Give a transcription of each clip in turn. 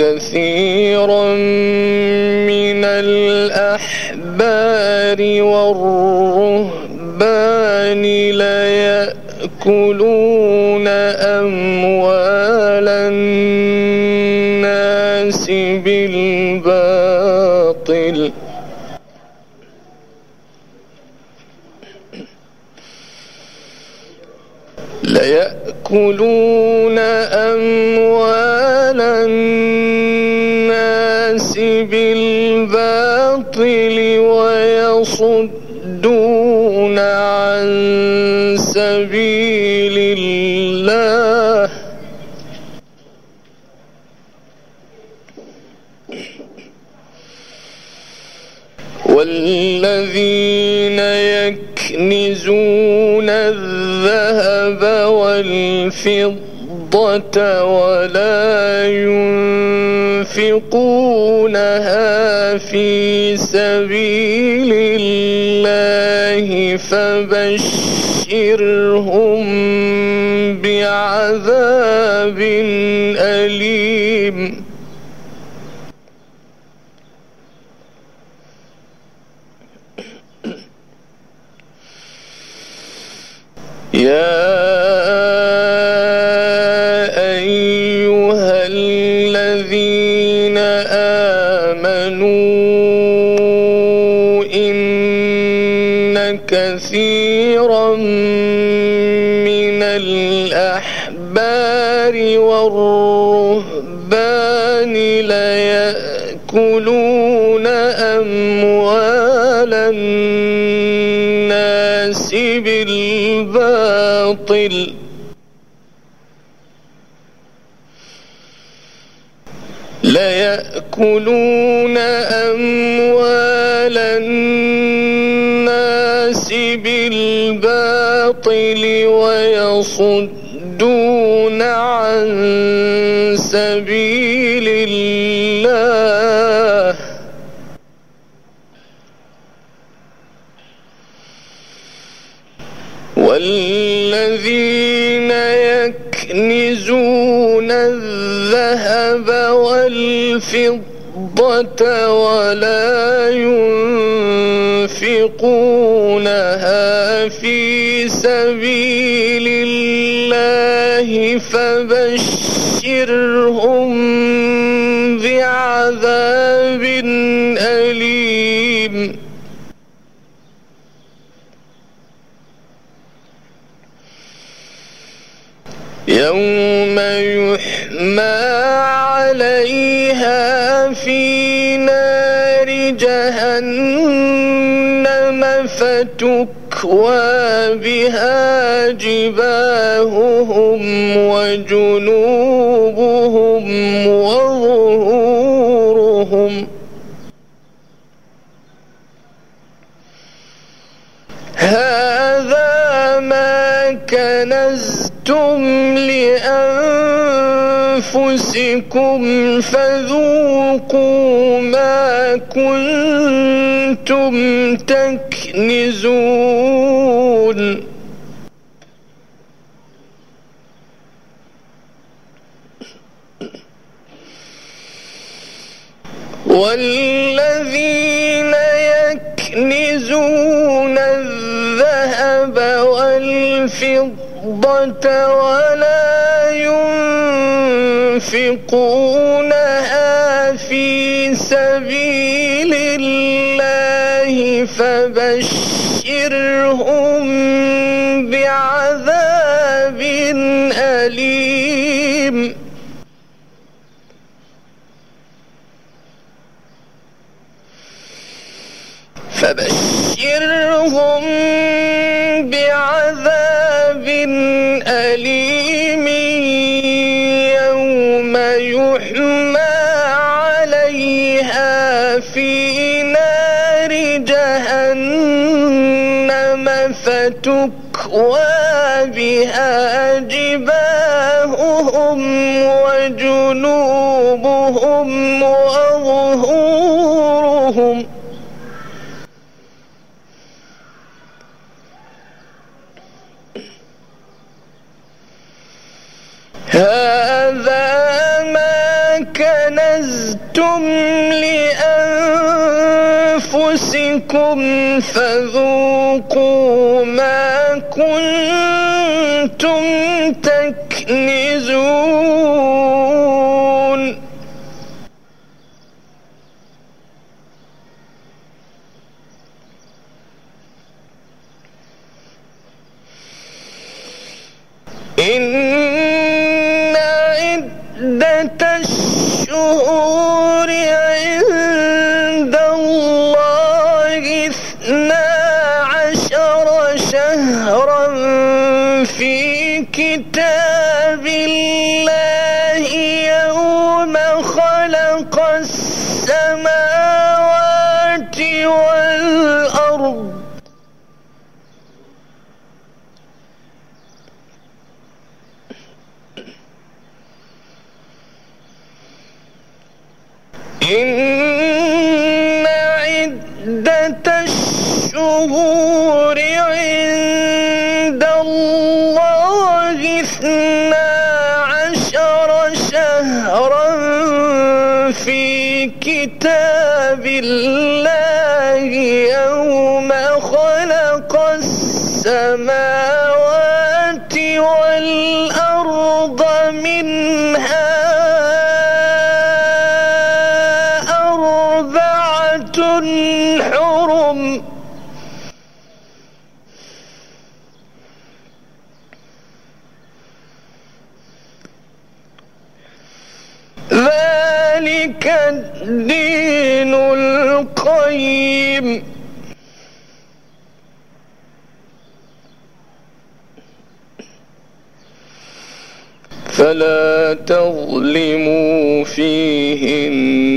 كثيرا من الأحبار والرهبان ليأكلون أموال الناس بالباطل. ليأكلون يصدون عن سبيل الله. والذين يكنزون الذهب والفضة وَلَا يُنْفِقُونَهَا فِي سَبِيلِ اللَّهِ فَبَشِّرْهُمْ بِعَذَابٍ أَلِيمٍ. يَا والرهبان ليأكلون أموال الناس بالباطل ليأكلون أموال الناس بالباطل ويصد عن سبيل الله. والذين يكنزون الذهب والفضة ولا ينفقونها في سبيل الله فبشرهم بعذاب أليم. أكوابها جباههم وجنوبهم وظهورهم هذا ما كنزتم لأنفسكم فذوقوا ما كنتم تكنزون يكنزون والذين يكنزون الذهب والفضة ولا ينفقونها في سبيل فبشرهم بعذاب أليم. فبشرهم بعذاب أليم. تكوى بها جباههم وجنوبهم وظهورهم هذا ما كنزتم لأنفسكم فذوقوا تكنزون جهرا في كتاب الله يوم خلق السماوات فلا تظلموا فيهن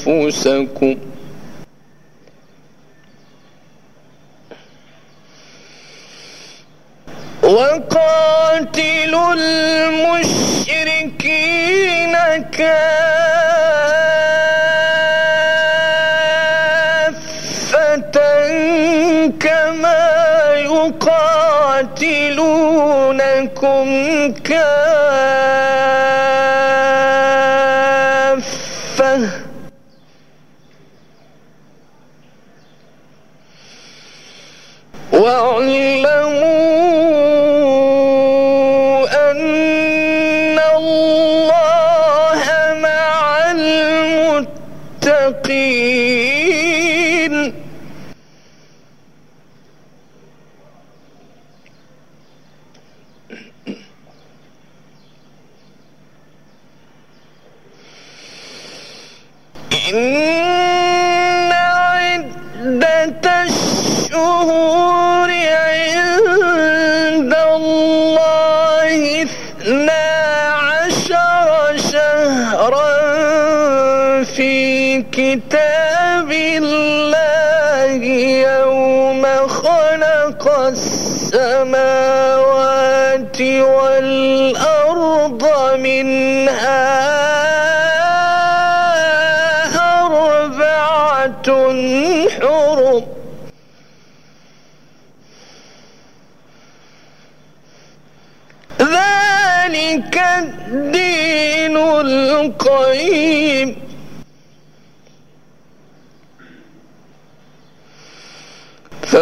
أنفسكم. وقاتلوا المشركين كافرين Good. 嗯。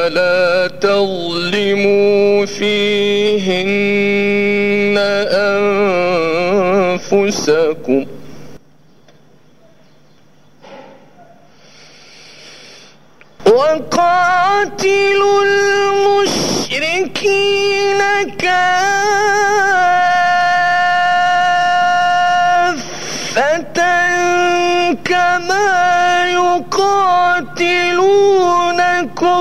ولا تظلموا فيهن أنفسكم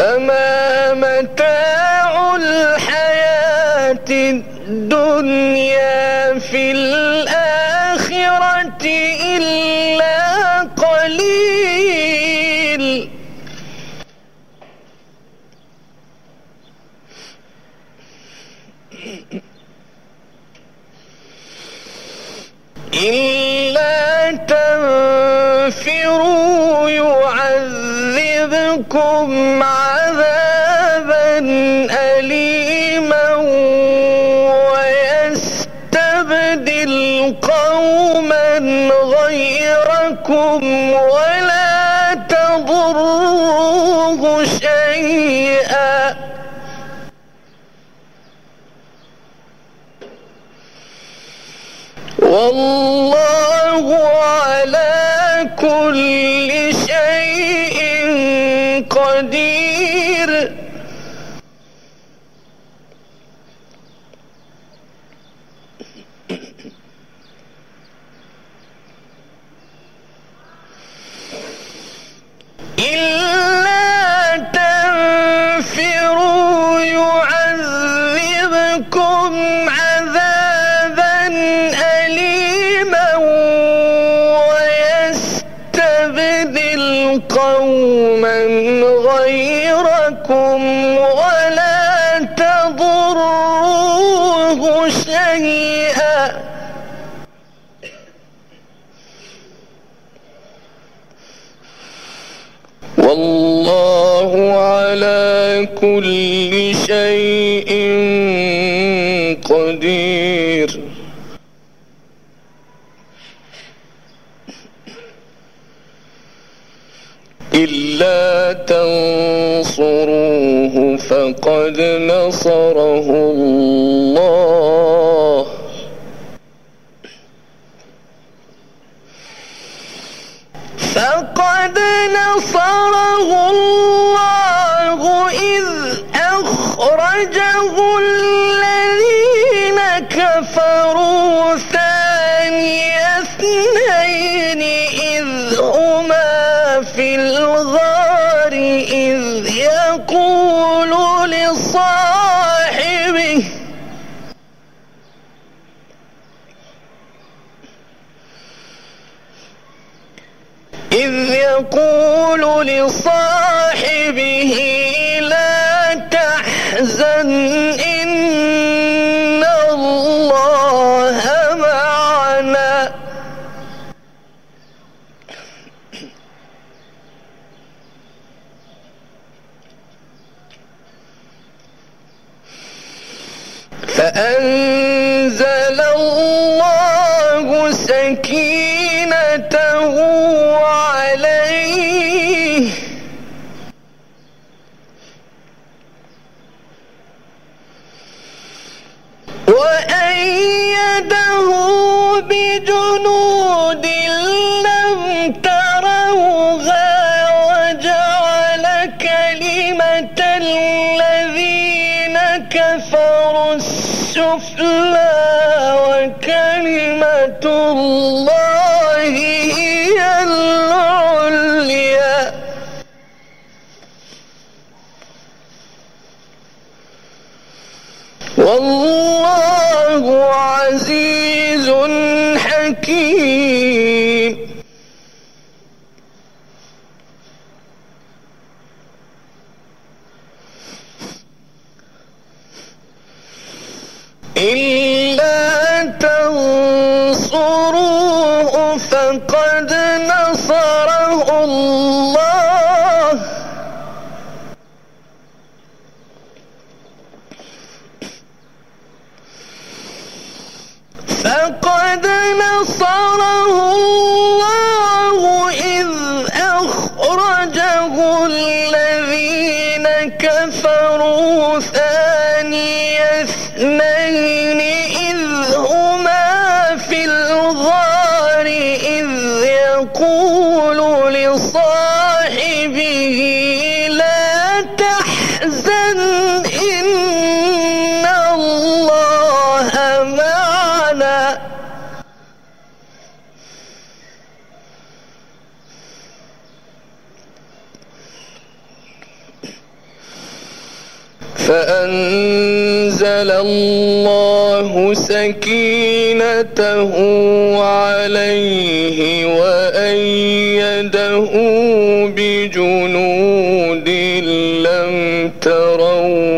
فما متاع الحياة الدنيا يُذِيقْكُمْ عَذَابًا أَلِيمًا وَيَسْتَبْدِلْ قَوْمًا غَيْرَكُمْ وَلَا تَضُرُّوهُ شَيْئًا. والله على كل سر يقول لصاحبه لا تحزن إن الله معنا. فأنزل الله سكينته الذين كفروا السفلى وكلمة الله هي العليا. والله عزيز حكيم. لقد نصره الله إذ أخرجه الذين كفروا ثاني اثنين. فأنزل الله سكينته عليه وأيده بجنود لم تروا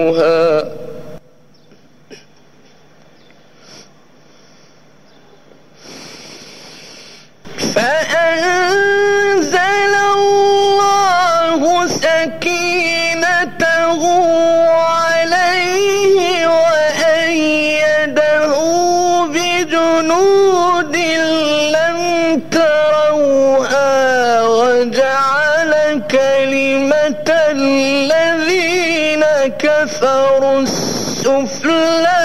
كفروا السفلى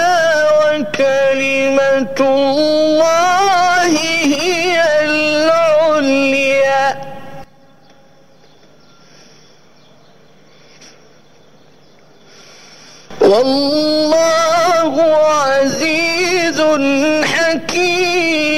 وكلمة الله هي العليا. والله عزيز حكيم.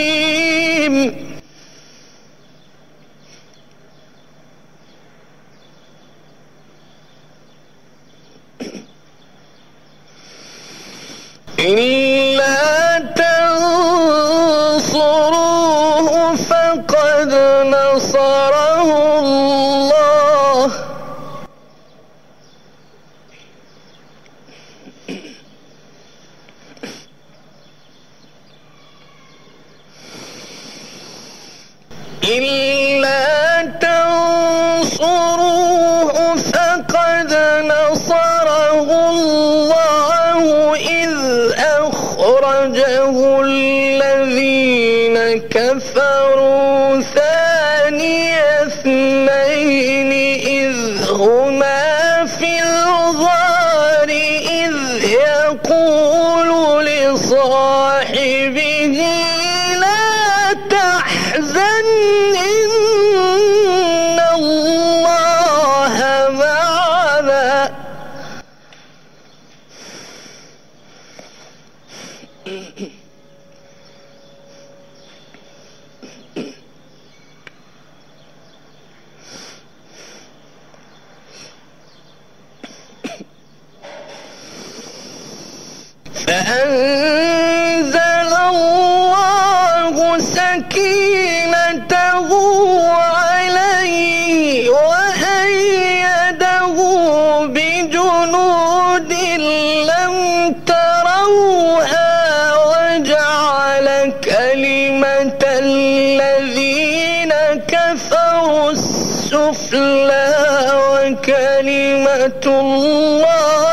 كفروا السفلى وكلمة الله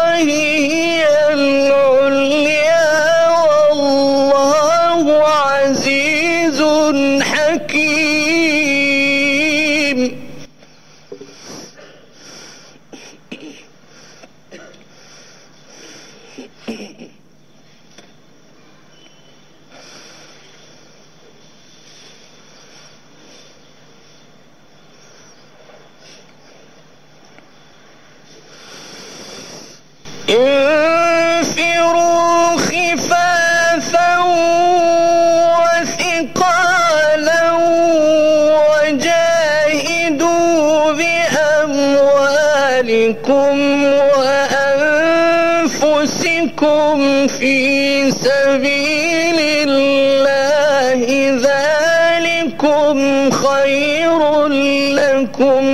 لكم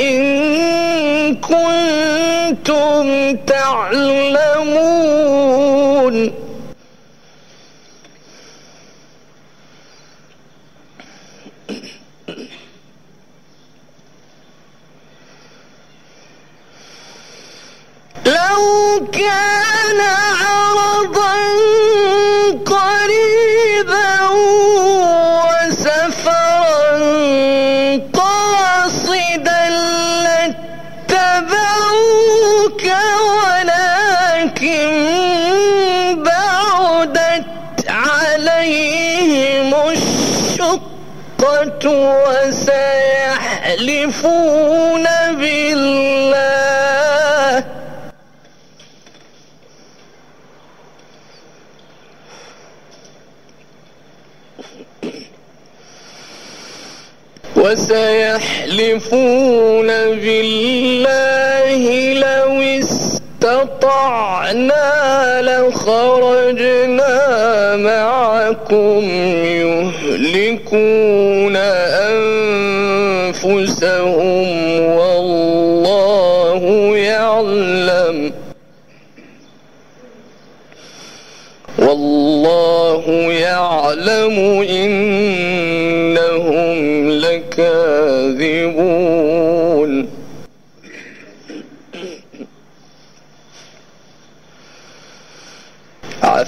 إن كنتم تعلمون وسيحلفون بالله. وسيحلفون بالله لو اس استطعنا لخرجنا معكم يهلكون أنفسهم والله يعلم والله يعلم إن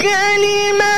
كلمات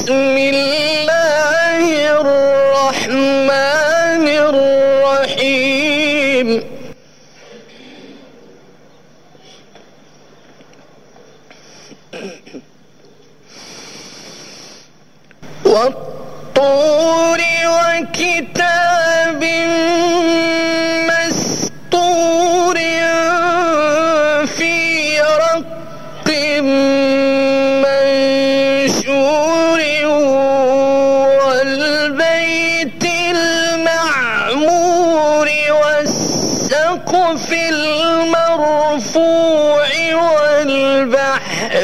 بسم الله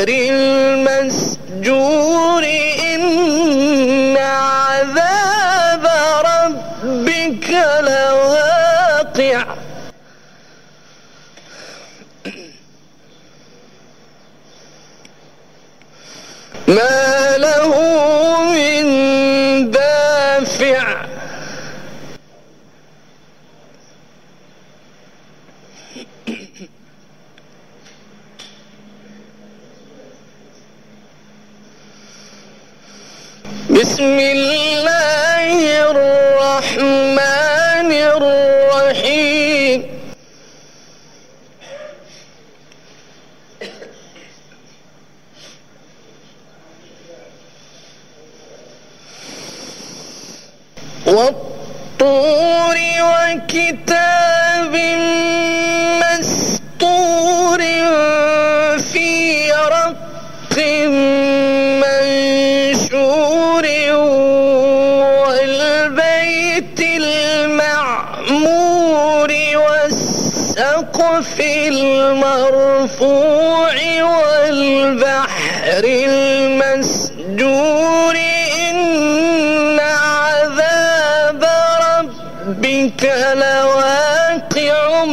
غير المسجور إن عذاب ربك لواقع ما له من دافع بسم الله المرفوع والبحر المسجور إن عذاب ربك لواقع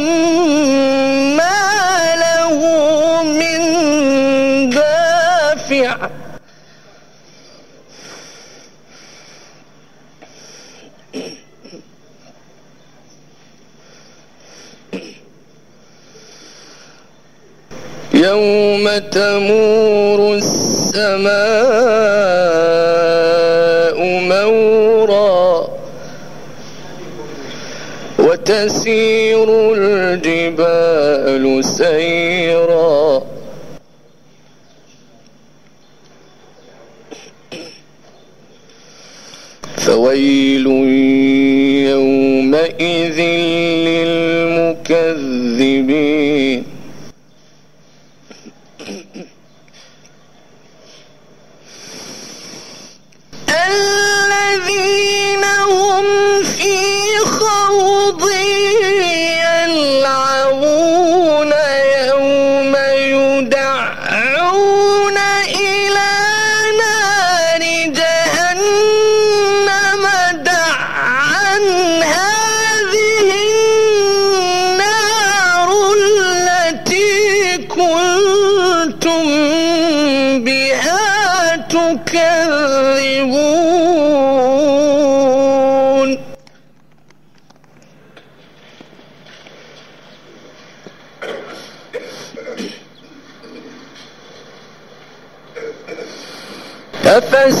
يوم تمور السماء مورا وتسير الجبال سيرا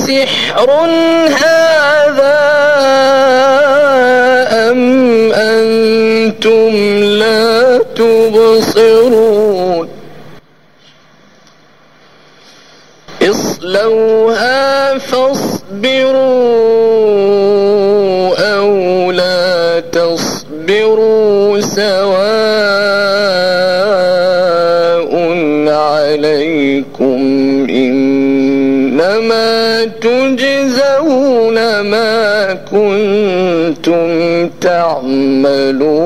أسحر هذا أم أنتم لا تبصرون اصلوها فاصبروا أو لا تصبروا سواء عليكم وما تجزون ما كنتم تعملون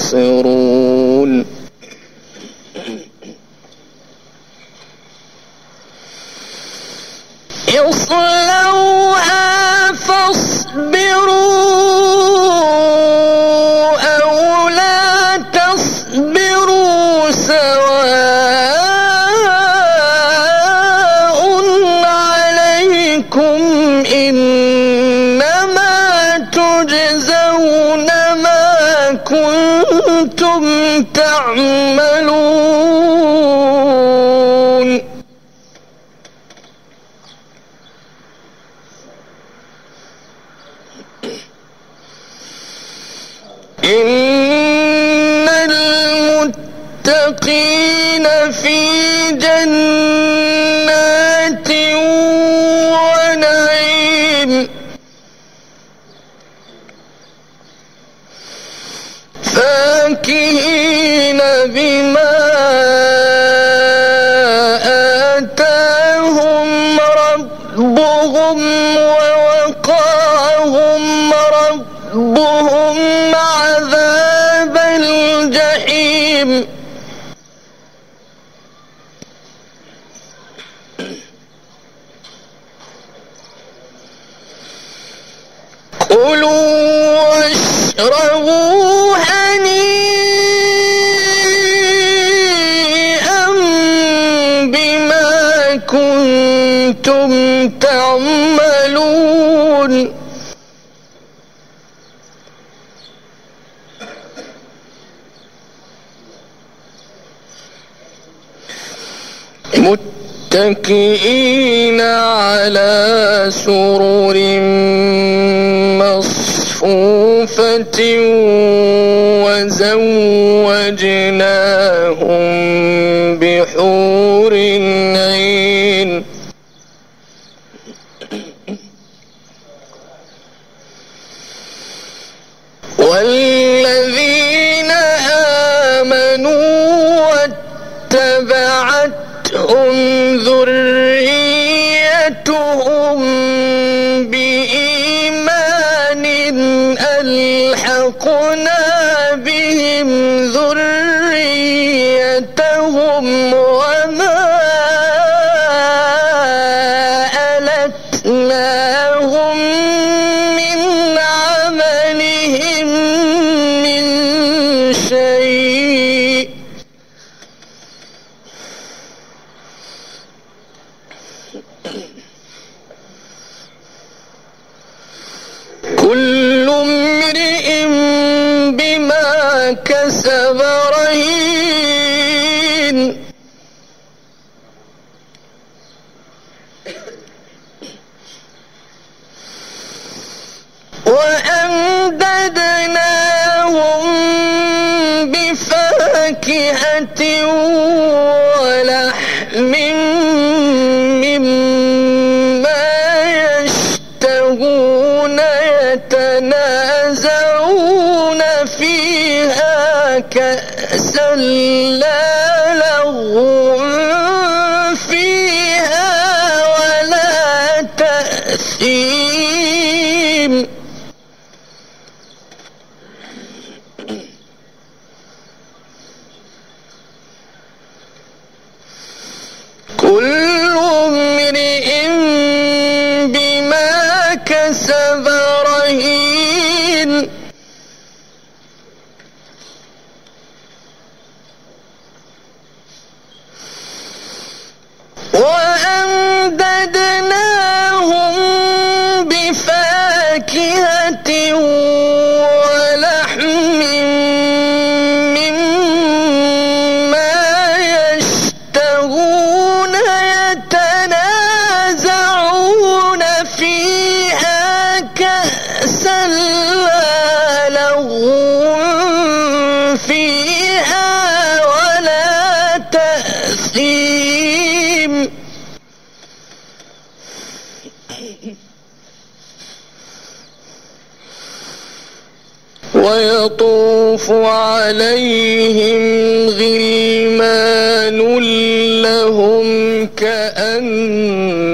تبصرون متكئين على سرور مصفوفة وزوجناهم بحور النار كأسا لا لغوا ويطوف عليهم غلمان لهم كأن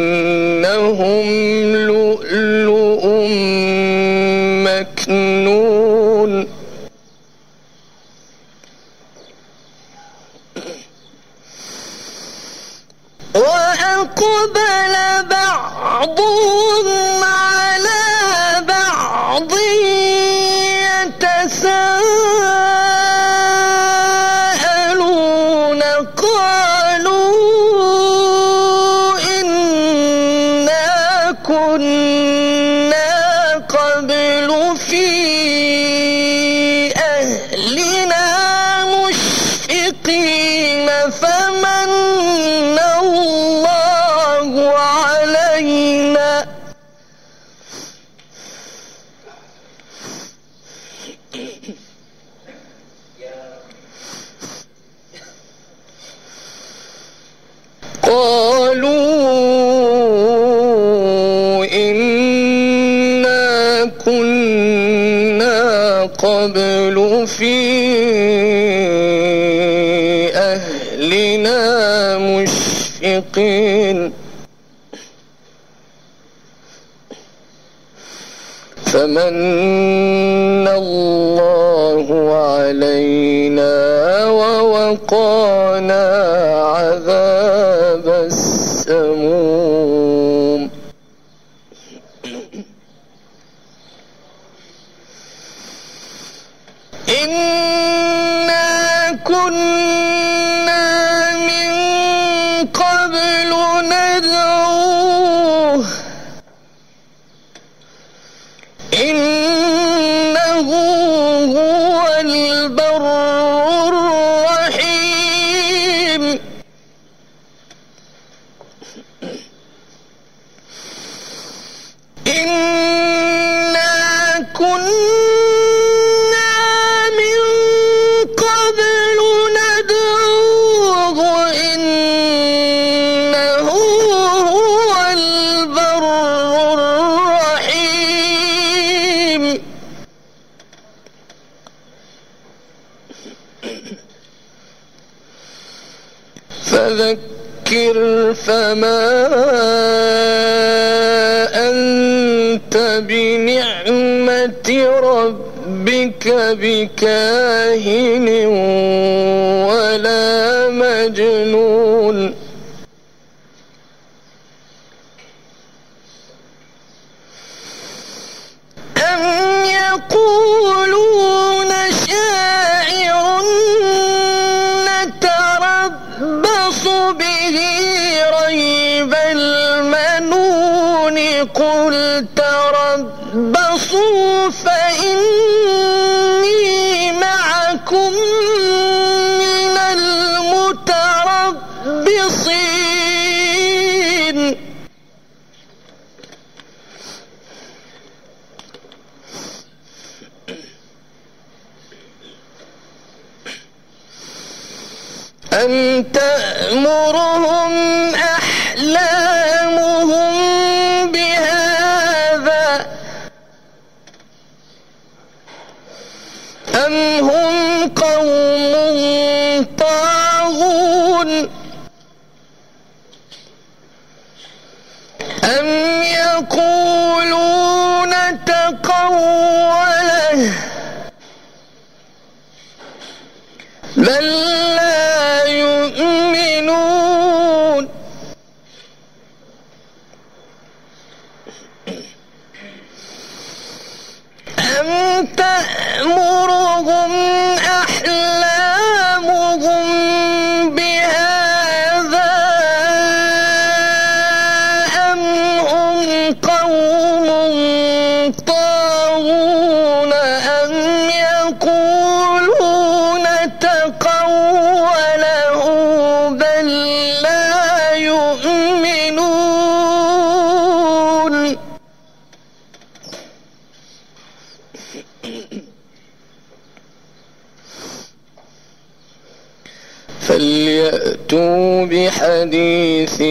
فَأْتُوا بِحَدِيثٍ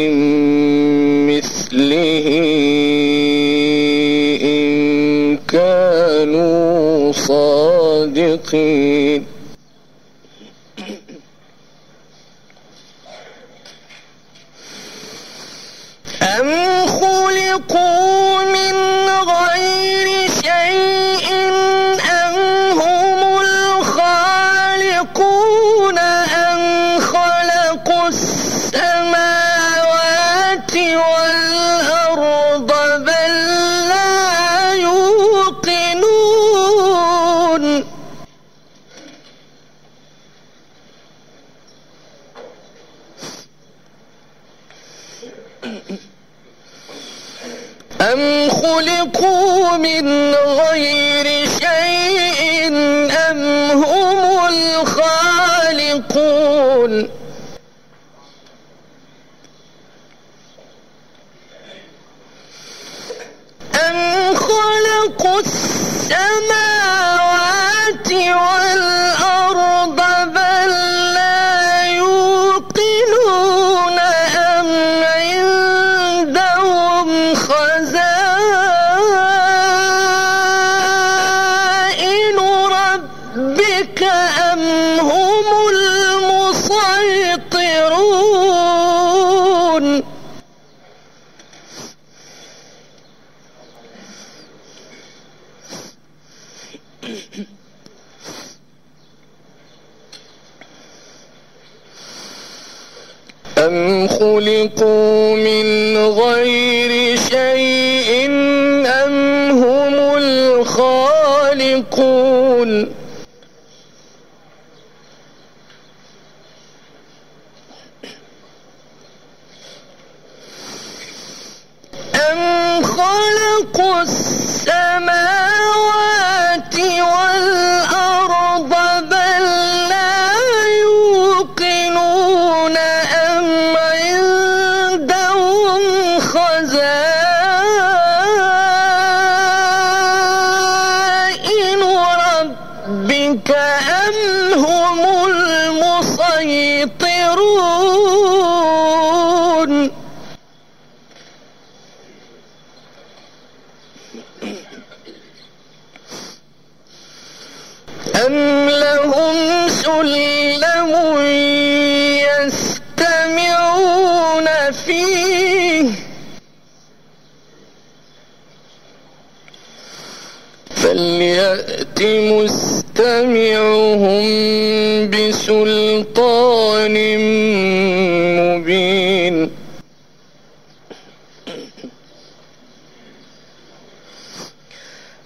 مِثْلِهِ إِن كَانُوا صَادِقِينَ من غير شيء أم هم الخالقون أم خلقوا السماء فليأت مستمعهم بسلطان مبين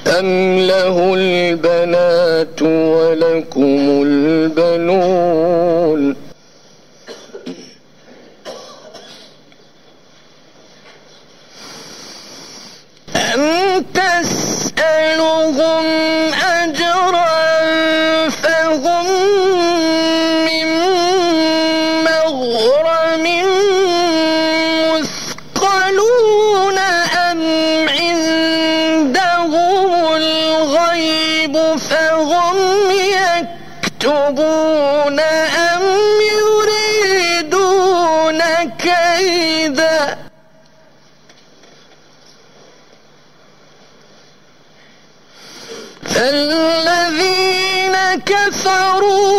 أم له البنات ولكم البنون كفروا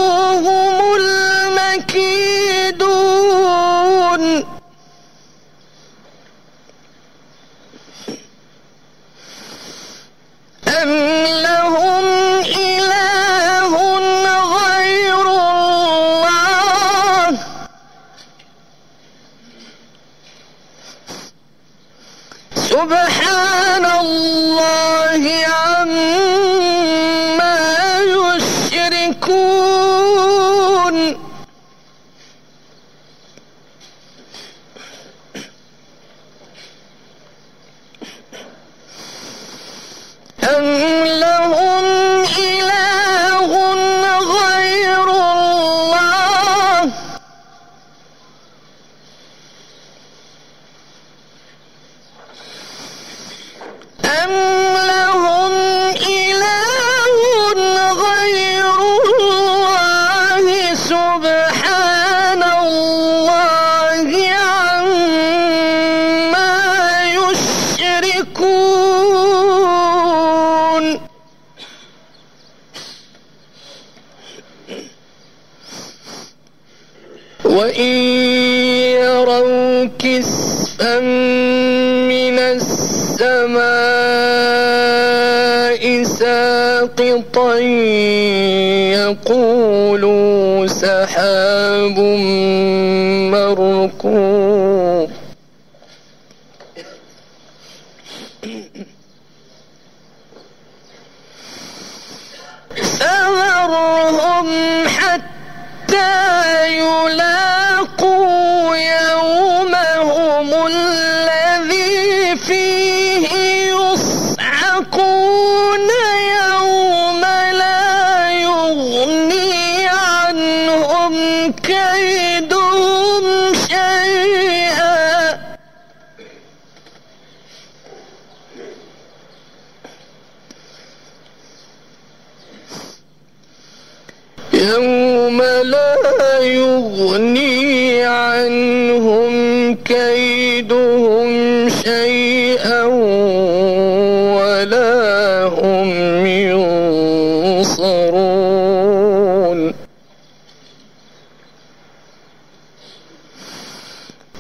هم ينصرون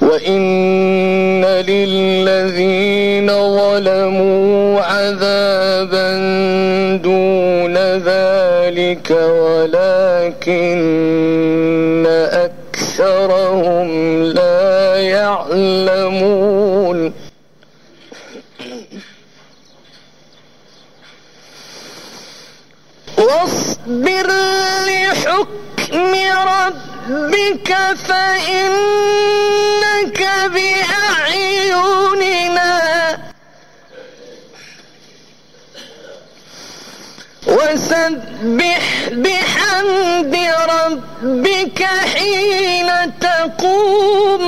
وإن للذين ظلموا عذابا دون ذلك ولكن أكثرهم لا يعلمون ربك فإنك بأعيننا. وسبح بحمد ربك حين تقوم.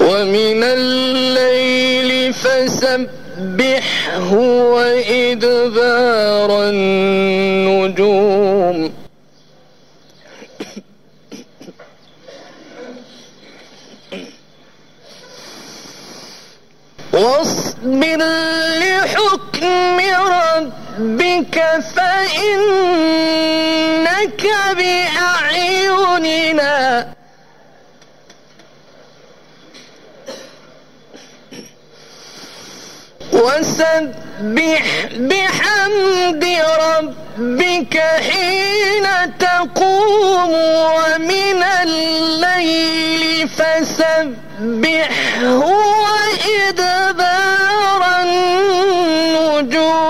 ومن الليل فسبح هو إدبار النجوم. واصبر لحكم ربك فإنك بأعيننا. وسبح بحمد ربك حين تقوم ومن الليل فسبحه وإدبار النجوم.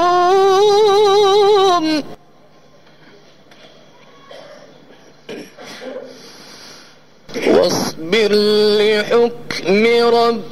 واصبر لحكم ربك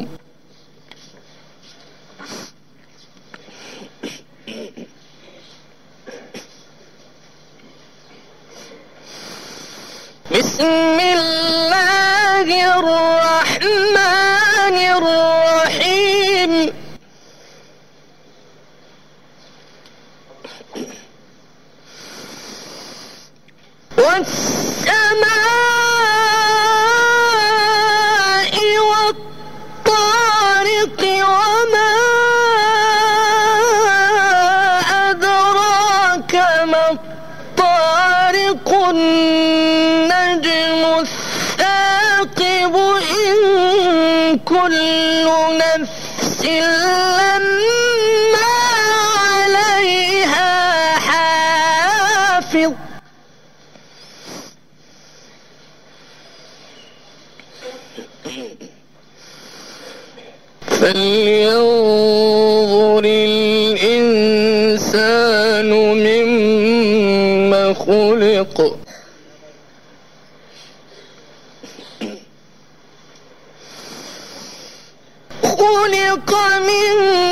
بسم الله الرحمن الرحيم وَالسَّلَامُ نفس لما عليها حافظ. فلينظر الإنسان مما خلق. خلق من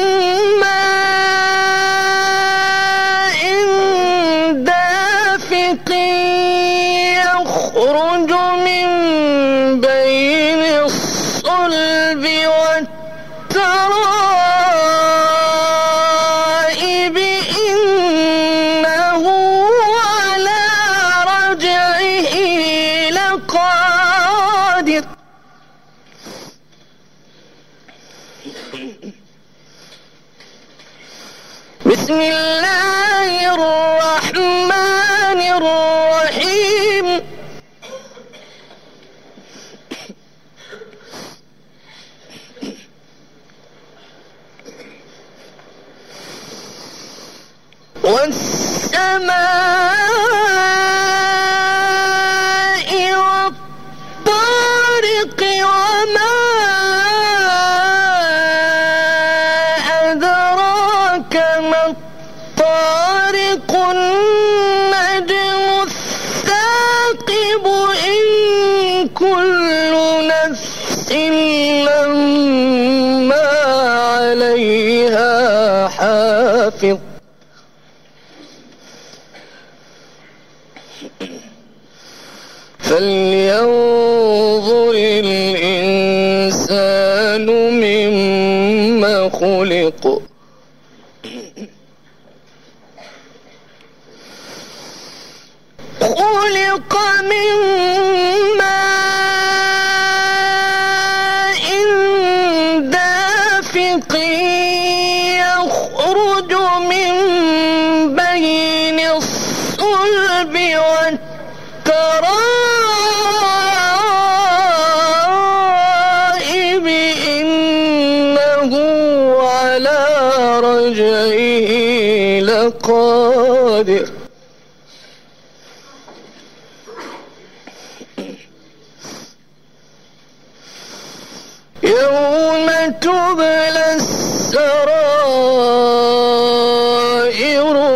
قبل السرائر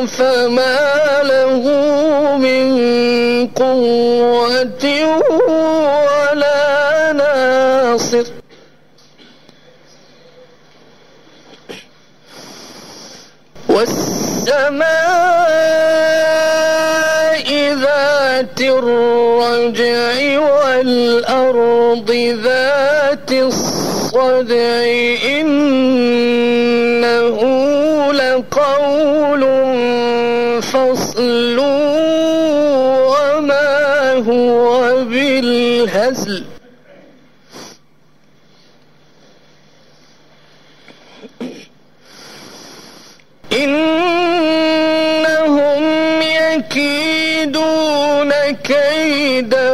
فما له من قوة ولا ناصر. والسماء ذات الرجع والأرض ذات الصدر القدر إنه لقول فصل وما هو بالهزل إنهم يكيدون كيدا